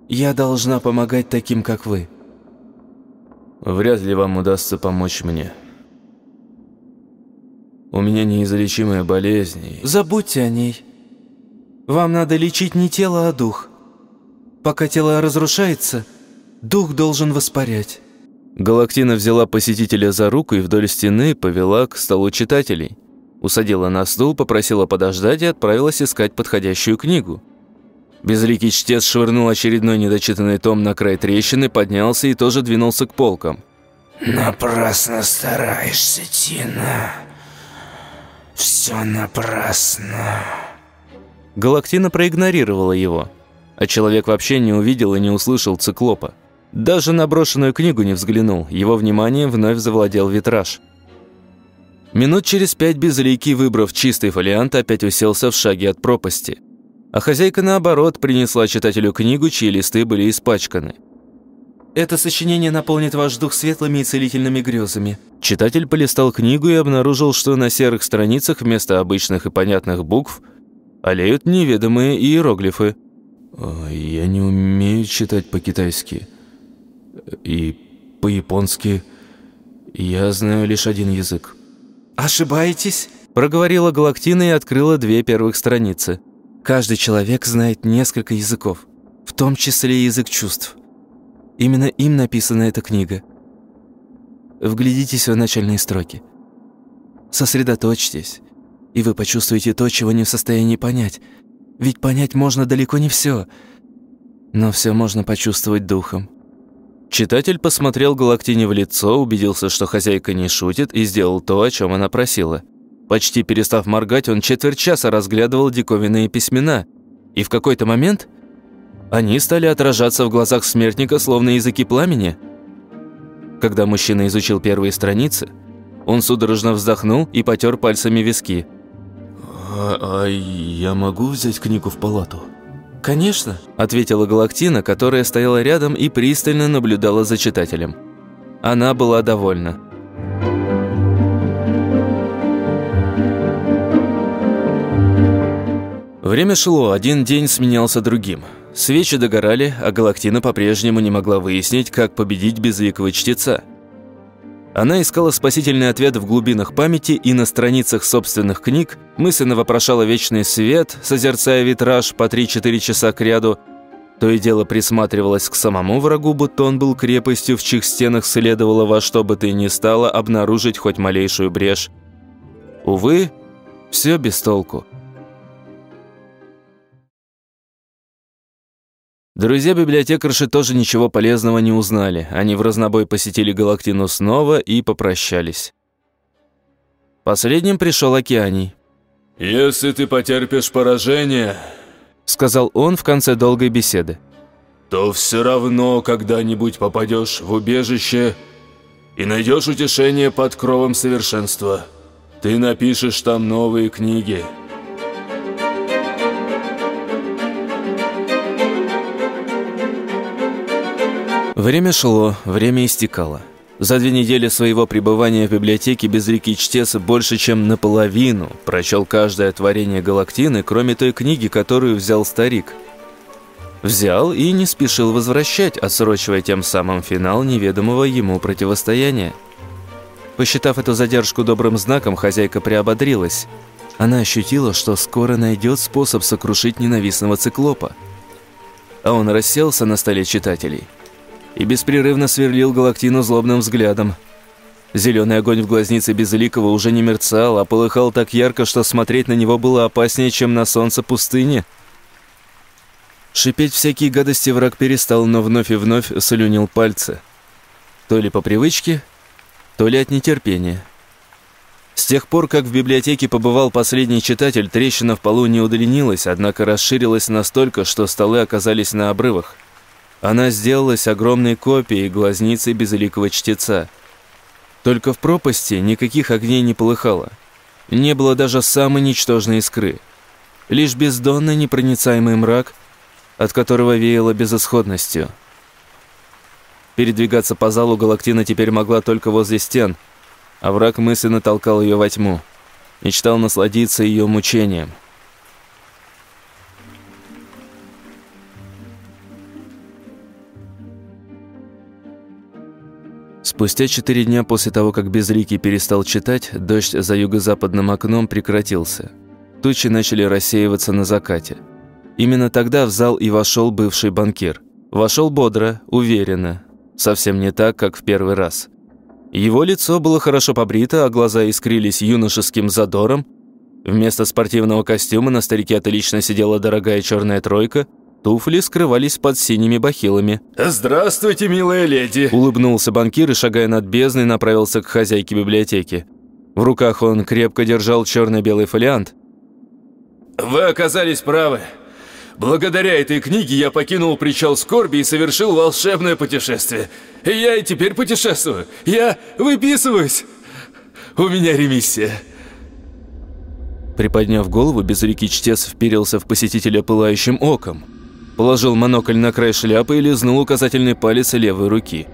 «Я должна помогать таким, как вы». «Вряд ли вам удастся помочь мне. У меня неизлечимая болезнь. И... Забудьте о ней. Вам надо лечить не тело, а дух. Пока тело разрушается, дух должен воспарять». Галактина взяла посетителя за руку и вдоль стены повела к столу читателей. Усадила на стул, попросила подождать и отправилась искать подходящую книгу. Безликий чтец швырнул очередной недочитанный том на край трещины, поднялся и тоже двинулся к полкам. «Напрасно стараешься, Тина. Все напрасно». Галактина проигнорировала его, а человек вообще не увидел и не услышал циклопа. Даже на брошенную книгу не взглянул, его внимание вновь завладел витраж. Минут через пять Безликий, выбрав чистый фолиант, опять уселся в шаге от пропасти – а хозяйка, наоборот, принесла читателю книгу, чьи листы были испачканы. «Это сочинение наполнит ваш дух светлыми и целительными грезами». Читатель полистал книгу и обнаружил, что на серых страницах вместо обычных и понятных букв олеют неведомые иероглифы. «Я не умею читать по-китайски. И по-японски. Я знаю лишь один язык». «Ошибаетесь?» – проговорила Галактина и открыла две первых страницы. Каждый человек знает несколько языков, в том числе язык чувств. Именно им написана эта книга. Вглядитесь в начальные строки. Сосредоточьтесь, и вы почувствуете то, чего не в состоянии понять. Ведь понять можно далеко не все, но все можно почувствовать духом. Читатель посмотрел Галактине в лицо, убедился, что хозяйка не шутит, и сделал то, о чем она просила. Почти перестав моргать, он четверть часа разглядывал диковинные письмена. И в какой-то момент они стали отражаться в глазах смертника, словно языки пламени. Когда мужчина изучил первые страницы, он судорожно вздохнул и потер пальцами виски. «А, а я могу взять книгу в палату?» «Конечно», – ответила Галактина, которая стояла рядом и пристально наблюдала за читателем. Она была довольна. Время шло, один день сменялся другим. Свечи догорали, а Галактина по-прежнему не могла выяснить, как победить безликого чтеца. Она искала спасительный ответ в глубинах памяти и на страницах собственных книг, мысленно вопрошала вечный свет, созерцая витраж по 3-4 часа кряду, то и дело присматривалась к самому врагу, будто он был крепостью, в чьих стенах следовало во что бы то ни стало обнаружить хоть малейшую брешь. Увы, все без толку. Друзья библиотекарши тоже ничего полезного не узнали. Они в разнобой посетили Галактину снова и попрощались. Последним пришел Океаний. «Если ты потерпишь поражение», — сказал он в конце долгой беседы, «то все равно когда-нибудь попадешь в убежище и найдешь утешение под кровом совершенства. Ты напишешь там новые книги». Время шло, время истекало. За две недели своего пребывания в библиотеке Безликий Чтец больше чем наполовину прочел каждое творение Галактины, кроме той книги, которую взял старик. Взял и не спешил возвращать, отсрочивая тем самым финал неведомого ему противостояния. Посчитав эту задержку добрым знаком, хозяйка приободрилась. Она ощутила, что скоро найдет способ сокрушить ненавистного циклопа. А он расселся на столе читателей – и беспрерывно сверлил Галактину злобным взглядом. Зеленый огонь в глазнице Безликого уже не мерцал, а полыхал так ярко, что смотреть на него было опаснее, чем на солнце пустыни. Шипеть всякие гадости враг перестал, но вновь и вновь слюнил пальцы. То ли по привычке, то ли от нетерпения. С тех пор, как в библиотеке побывал последний читатель, трещина в полу не удлинилась, однако расширилась настолько, что столы оказались на обрывах. Она сделалась огромной копией глазницы безликого чтеца. Только в пропасти никаких огней не полыхало. Не было даже самой ничтожной искры. Лишь бездонный непроницаемый мрак, от которого веяло безысходностью. Передвигаться по залу Галактина теперь могла только возле стен, а враг мысленно толкал ее во тьму. Мечтал насладиться ее мучением. Спустя четыре дня после того, как Безликий перестал читать, дождь за юго-западным окном прекратился. Тучи начали рассеиваться на закате. Именно тогда в зал и вошел бывший банкир. Вошел бодро, уверенно, совсем не так, как в первый раз. Его лицо было хорошо побрито, а глаза искрились юношеским задором. Вместо спортивного костюма на старике отлично сидела дорогая черная тройка – Туфли скрывались под синими бахилами. «Здравствуйте, милая леди!» Улыбнулся банкир и, шагая над бездной, направился к хозяйке библиотеки. В руках он крепко держал черно-белый фолиант. «Вы оказались правы. Благодаря этой книге я покинул причал скорби и совершил волшебное путешествие. Я и теперь путешествую. Я выписываюсь. У меня ремиссия». Приподняв голову, безликий чтец вперился в посетителя пылающим оком положил монокль на край шляпы и лизнул указательный палец левой руки.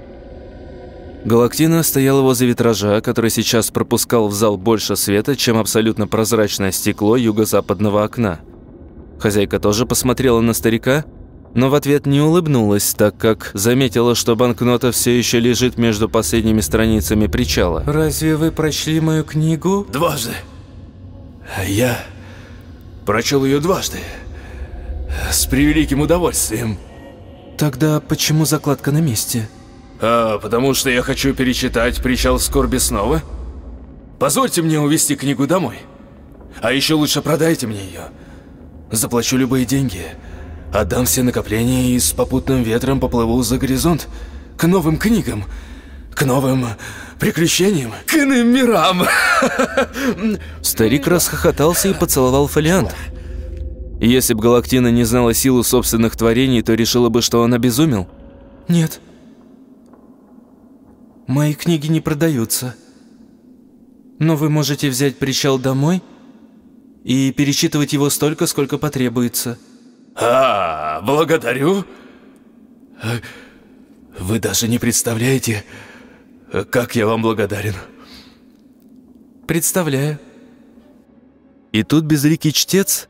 Галактина стояла возле витража, который сейчас пропускал в зал больше света, чем абсолютно прозрачное стекло юго-западного окна. Хозяйка тоже посмотрела на старика, но в ответ не улыбнулась, так как заметила, что банкнота все еще лежит между последними страницами причала. «Разве вы прочли мою книгу?» «Дважды. Я прочел ее дважды. С превеликим удовольствием. Тогда почему закладка на месте? А, потому что я хочу перечитать «Причал скорби» снова. Позвольте мне увезти книгу домой. А еще лучше продайте мне ее. Заплачу любые деньги. Отдам все накопления и с попутным ветром поплыву за горизонт. К новым книгам. К новым приключениям. К иным мирам. [LAUGHS] Старик расхохотался и поцеловал фолиант. Если бы Галактина не знала силу собственных творений, то решила бы, что он обезумел. Нет. Мои книги не продаются. Но вы можете взять причал домой и перечитывать его столько, сколько потребуется. А, благодарю. Вы даже не представляете, как я вам благодарен. Представляю. И тут безликий чтец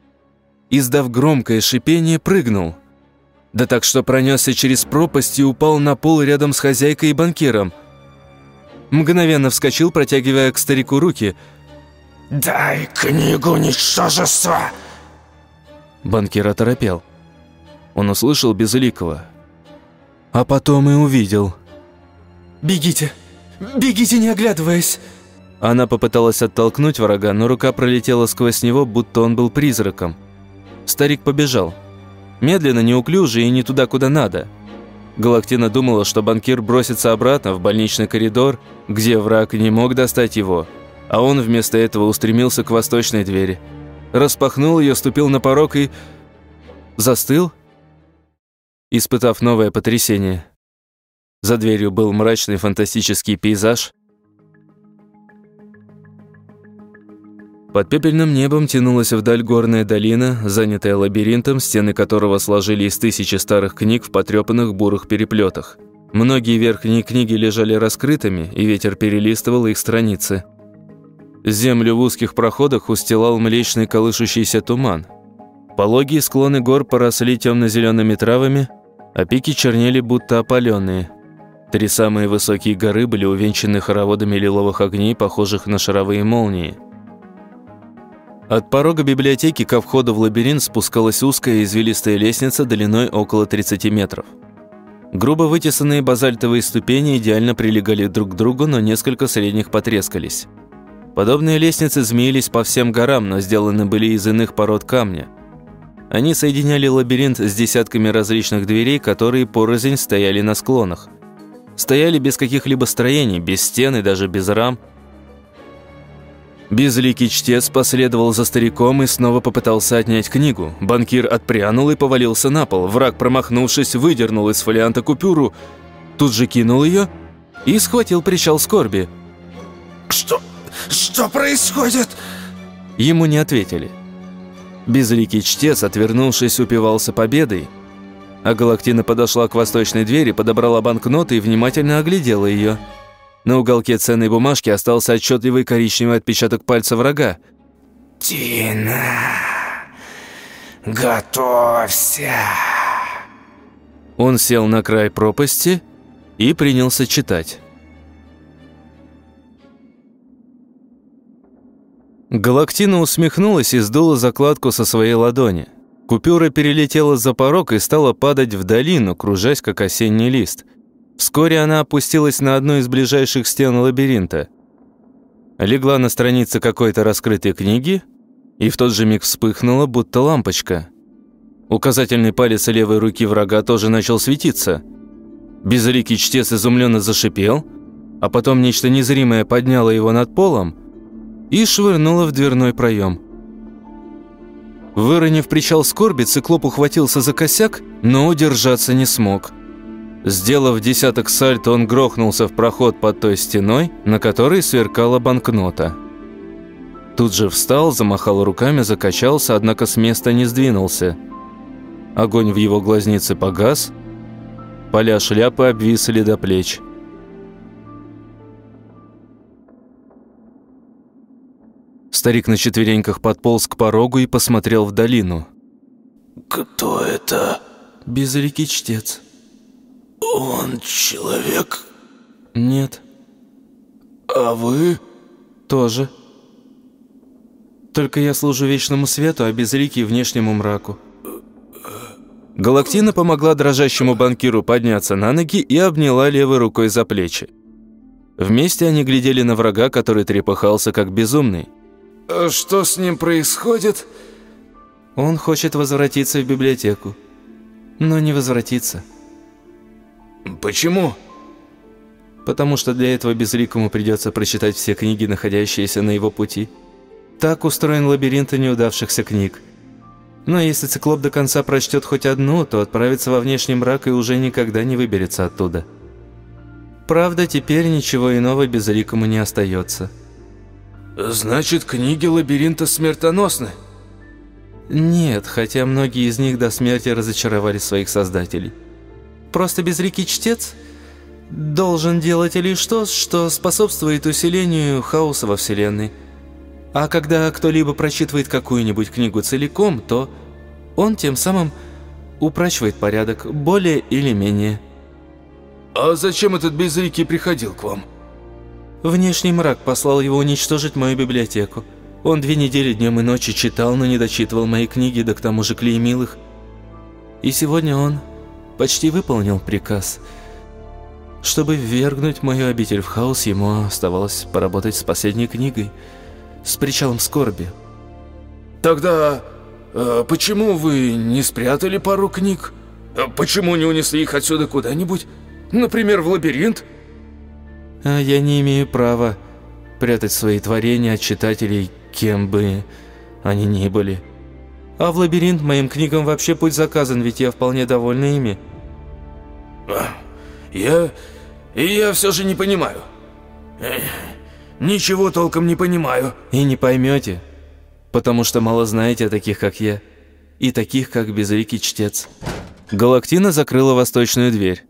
издав громкое шипение, прыгнул. Да так, что пронесся через пропасть и упал на пол рядом с хозяйкой и банкиром. Мгновенно вскочил, протягивая к старику руки. «Дай книгу, ничтожества!» Банкир оторопел. Он услышал Безликого. А потом и увидел. «Бегите! Бегите, не оглядываясь!» Она попыталась оттолкнуть врага, но рука пролетела сквозь него, будто он был призраком. Старик побежал. Медленно, неуклюже и не туда, куда надо. Галактина думала, что банкир бросится обратно в больничный коридор, где враг не мог достать его, а он вместо этого устремился к восточной двери. Распахнул ее, ступил на порог и... застыл, испытав новое потрясение. За дверью был мрачный фантастический пейзаж, Под пепельным небом тянулась вдаль горная долина, занятая лабиринтом, стены которого сложили из тысячи старых книг в потрепанных бурых переплетах. Многие верхние книги лежали раскрытыми, и ветер перелистывал их страницы. Землю в узких проходах устилал млечный колышущийся туман. Пологие склоны гор поросли темно-зелеными травами, а пики чернели будто опаленные. Три самые высокие горы были увенчаны хороводами лиловых огней, похожих на шаровые молнии – от порога библиотеки ко входу в лабиринт спускалась узкая извилистая лестница длиной около 30 метров. Грубо вытесанные базальтовые ступени идеально прилегали друг к другу, но несколько средних потрескались. Подобные лестницы змеились по всем горам, но сделаны были из иных пород камня. Они соединяли лабиринт с десятками различных дверей, которые порознь стояли на склонах. Стояли без каких-либо строений, без стен и даже без рам. Безликий чтец последовал за стариком и снова попытался отнять книгу. Банкир отпрянул и повалился на пол. Враг, промахнувшись, выдернул из фолианта купюру, тут же кинул ее и схватил причал скорби. «Что? Что происходит?» Ему не ответили. Безликий чтец, отвернувшись, упивался победой, а Галактина подошла к восточной двери, подобрала банкноты и внимательно оглядела ее. На уголке ценной бумажки остался отчетливый коричневый отпечаток пальца врага. «Тина, готовься!» Он сел на край пропасти и принялся читать. Галактина усмехнулась и сдула закладку со своей ладони. Купюра перелетела за порог и стала падать в долину, кружась, как осенний лист. Вскоре она опустилась на одну из ближайших стен лабиринта. Легла на странице какой-то раскрытой книги и в тот же миг вспыхнула, будто лампочка. Указательный палец левой руки врага тоже начал светиться. Безликий чтец изумленно зашипел, а потом нечто незримое подняло его над полом – и швырнула в дверной проем. Выронив причал скорби, циклоп ухватился за косяк, но удержаться не смог. Сделав десяток сальто, он грохнулся в проход под той стеной, на которой сверкала банкнота. Тут же встал, замахал руками, закачался, однако с места не сдвинулся. Огонь в его глазнице погас, поля шляпы обвисли до плеч. Старик на четвереньках подполз к порогу и посмотрел в долину. «Кто это?» «Безликий чтец». «Он человек?» «Нет». «А вы?» «Тоже». «Только я служу вечному свету, а безликий внешнему мраку». Галактина помогла дрожащему банкиру подняться на ноги и обняла левой рукой за плечи. Вместе они глядели на врага, который трепыхался как безумный. А что с ним происходит? Он хочет возвратиться в библиотеку, но не возвратится. Почему? Потому что для этого безликому придется прочитать все книги, находящиеся на его пути. Так устроен лабиринт неудавшихся книг. Но если циклоп до конца прочтет хоть одну, то отправится во внешний мрак и уже никогда не выберется оттуда. Правда, теперь ничего иного безликому не остается. Значит, книги лабиринта смертоносны? Нет, хотя многие из них до смерти разочаровали своих создателей. Просто безликий чтец должен делать лишь то, что способствует усилению хаоса во Вселенной. А когда кто-либо прочитывает какую-нибудь книгу целиком, то он тем самым упрочивает порядок, более или менее. А зачем этот безликий приходил к вам? Внешний мрак послал его уничтожить мою библиотеку. Он две недели днем и ночью читал, но не дочитывал мои книги, да к тому же клеймил их. И сегодня он почти выполнил приказ. Чтобы ввергнуть мою обитель в хаос, ему оставалось поработать с последней книгой, с причалом скорби. Тогда э, почему вы не спрятали пару книг? Э, почему не унесли их отсюда куда-нибудь? Например, в лабиринт? А я не имею права прятать свои творения от читателей, кем бы они ни были. А в лабиринт моим книгам вообще путь заказан, ведь я вполне довольна ими. Я... я все же не понимаю. Ничего толком не понимаю. И не поймете, потому что мало знаете о таких, как я, и таких, как Безликий Чтец. Галактина закрыла восточную дверь.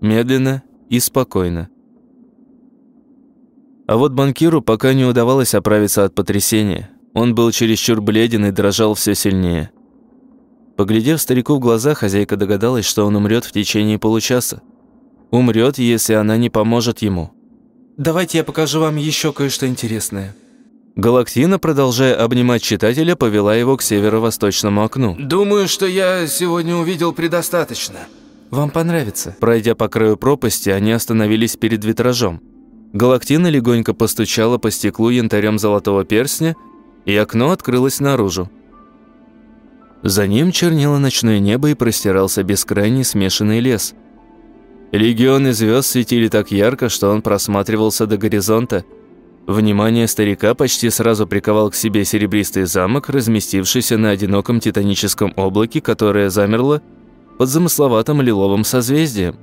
Медленно и спокойно. А вот банкиру пока не удавалось оправиться от потрясения. Он был чересчур бледен и дрожал все сильнее. Поглядев старику в глаза, хозяйка догадалась, что он умрет в течение получаса. Умрет, если она не поможет ему. «Давайте я покажу вам еще кое-что интересное». Галактина, продолжая обнимать читателя, повела его к северо-восточному окну. «Думаю, что я сегодня увидел предостаточно». «Вам понравится». Пройдя по краю пропасти, они остановились перед витражом. Галактина легонько постучала по стеклу янтарем золотого перстня, и окно открылось наружу. За ним чернело ночное небо и простирался бескрайний смешанный лес. Легионы звезд светили так ярко, что он просматривался до горизонта. Внимание старика почти сразу приковал к себе серебристый замок, разместившийся на одиноком титаническом облаке, которое замерло под замысловатым лиловым созвездием.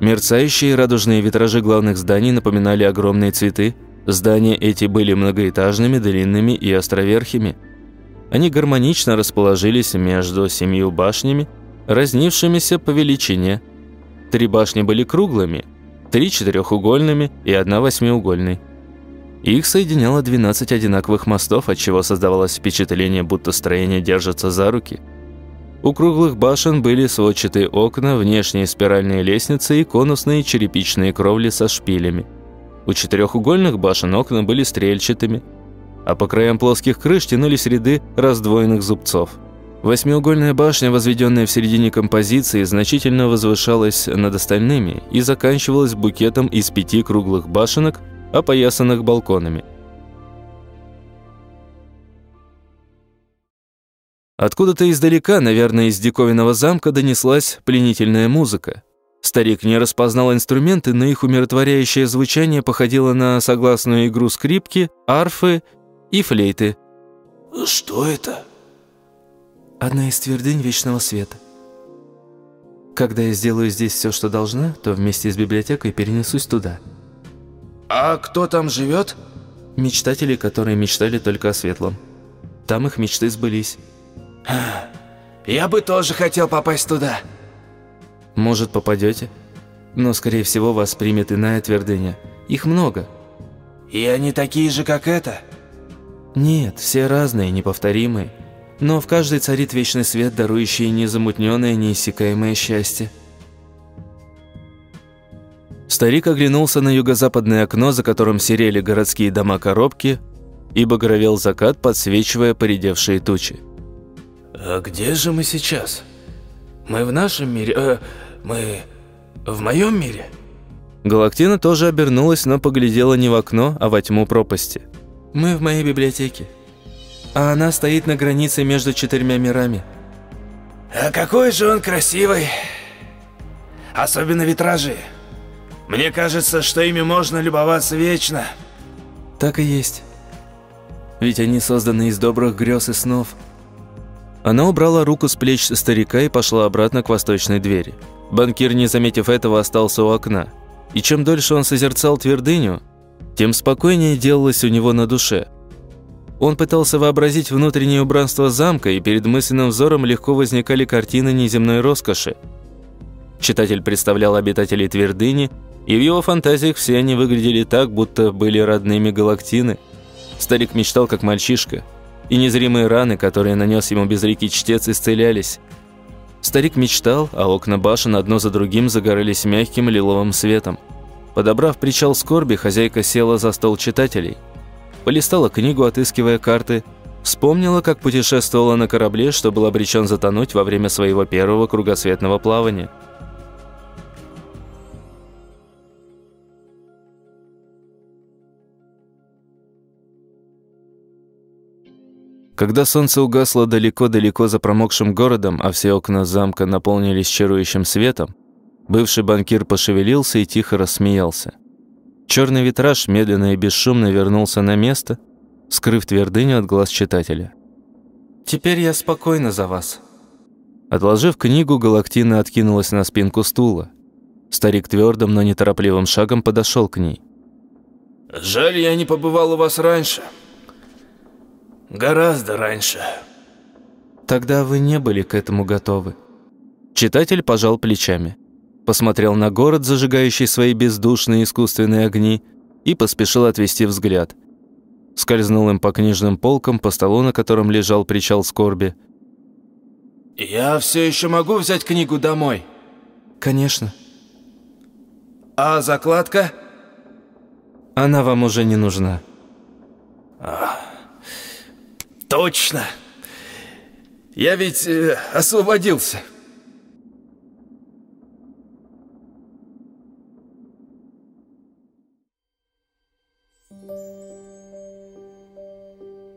Мерцающие радужные витражи главных зданий напоминали огромные цветы. Здания эти были многоэтажными, длинными и островерхими. Они гармонично расположились между семью башнями, разнившимися по величине. Три башни были круглыми, три четырехугольными и одна восьмиугольной. Их соединяло 12 одинаковых мостов, отчего создавалось впечатление, будто строение держится за руки – у круглых башен были сводчатые окна, внешние спиральные лестницы и конусные черепичные кровли со шпилями. У четырехугольных башен окна были стрельчатыми, а по краям плоских крыш тянулись ряды раздвоенных зубцов. Восьмиугольная башня, возведенная в середине композиции, значительно возвышалась над остальными и заканчивалась букетом из пяти круглых башенок, опоясанных балконами – Откуда-то издалека, наверное, из диковинного замка донеслась пленительная музыка. Старик не распознал инструменты, но их умиротворяющее звучание походило на согласную игру скрипки, арфы и флейты. «Что это?» «Одна из твердынь Вечного Света. Когда я сделаю здесь все, что должна, то вместе с библиотекой перенесусь туда». «А кто там живет?» «Мечтатели, которые мечтали только о светлом. Там их мечты сбылись». Я бы тоже хотел попасть туда. Может, попадете? Но, скорее всего, вас примет иная твердыня. Их много. И они такие же, как это? Нет, все разные, неповторимые. Но в каждой царит вечный свет, дарующий незамутненное, неиссякаемое счастье. Старик оглянулся на юго-западное окно, за которым серели городские дома-коробки, и багровел закат, подсвечивая поредевшие тучи. «А где же мы сейчас? Мы в нашем мире? Э, мы в моем мире?» Галактина тоже обернулась, но поглядела не в окно, а во тьму пропасти. «Мы в моей библиотеке. А она стоит на границе между четырьмя мирами». «А какой же он красивый! Особенно витражи. Мне кажется, что ими можно любоваться вечно». «Так и есть. Ведь они созданы из добрых грез и снов». Она убрала руку с плеч старика и пошла обратно к восточной двери. Банкир, не заметив этого, остался у окна. И чем дольше он созерцал твердыню, тем спокойнее делалось у него на душе. Он пытался вообразить внутреннее убранство замка, и перед мысленным взором легко возникали картины неземной роскоши. Читатель представлял обитателей твердыни, и в его фантазиях все они выглядели так, будто были родными галактины. Старик мечтал, как мальчишка – и незримые раны, которые нанес ему безликий чтец, исцелялись. Старик мечтал, а окна башен одно за другим загорелись мягким лиловым светом. Подобрав причал скорби, хозяйка села за стол читателей. Полистала книгу, отыскивая карты, вспомнила, как путешествовала на корабле, что был обречен затонуть во время своего первого кругосветного плавания – Когда солнце угасло далеко-далеко за промокшим городом, а все окна замка наполнились чарующим светом, бывший банкир пошевелился и тихо рассмеялся. Черный витраж медленно и бесшумно вернулся на место, скрыв твердыню от глаз читателя. «Теперь я спокойна за вас». Отложив книгу, Галактина откинулась на спинку стула. Старик твердым, но неторопливым шагом подошел к ней. «Жаль, я не побывал у вас раньше», Гораздо раньше. Тогда вы не были к этому готовы. Читатель пожал плечами. Посмотрел на город, зажигающий свои бездушные искусственные огни, и поспешил отвести взгляд. Скользнул им по книжным полкам, по столу, на котором лежал причал скорби. «Я все еще могу взять книгу домой?» «Конечно». «А закладка?» «Она вам уже не нужна». «Ах». Точно. Я ведь э, освободился.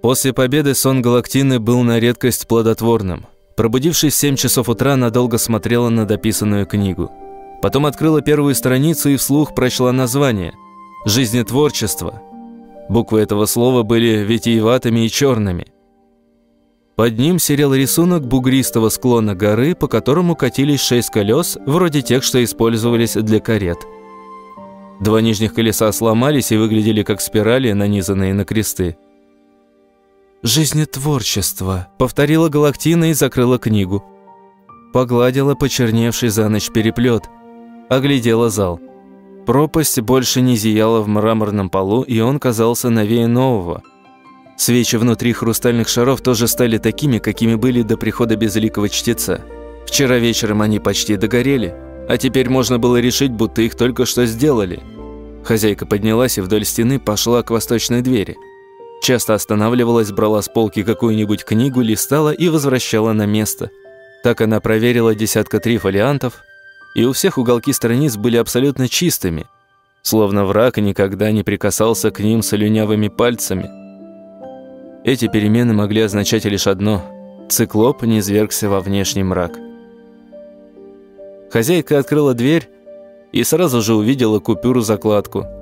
После победы сон Галактины был на редкость плодотворным. Пробудившись в 7 часов утра, она долго смотрела на дописанную книгу. Потом открыла первую страницу и вслух прочла название «Жизнетворчество». Буквы этого слова были витиеватыми и черными. Под ним серел рисунок бугристого склона горы, по которому катились шесть колес, вроде тех, что использовались для карет. Два нижних колеса сломались и выглядели как спирали, нанизанные на кресты. «Жизнетворчество», — повторила Галактина и закрыла книгу. Погладила почерневший за ночь переплет, оглядела зал. Пропасть больше не зияла в мраморном полу, и он казался новее нового. Свечи внутри хрустальных шаров тоже стали такими, какими были до прихода безликого чтеца. Вчера вечером они почти догорели, а теперь можно было решить, будто их только что сделали. Хозяйка поднялась и вдоль стены пошла к восточной двери – Часто останавливалась, брала с полки какую-нибудь книгу, листала и возвращала на место. Так она проверила десятка три фолиантов, и у всех уголки страниц были абсолютно чистыми, словно враг никогда не прикасался к ним солюнявыми пальцами. Эти перемены могли означать лишь одно – циклоп не низвергся во внешний мрак. Хозяйка открыла дверь и сразу же увидела купюру-закладку –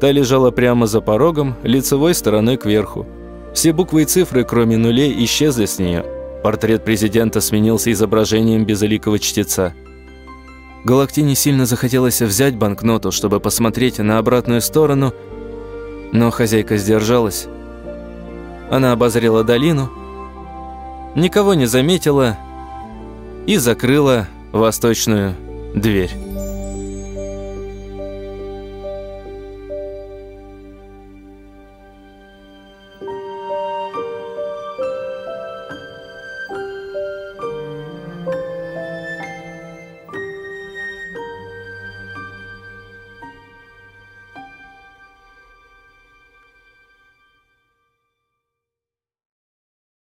Та лежала прямо за порогом, лицевой стороной кверху. Все буквы и цифры, кроме нулей, исчезли с нее. Портрет президента сменился изображением безликого чтеца. Галактине сильно захотелось взять банкноту, чтобы посмотреть на обратную сторону, но хозяйка сдержалась. Она обозрела долину, никого не заметила и закрыла восточную дверь.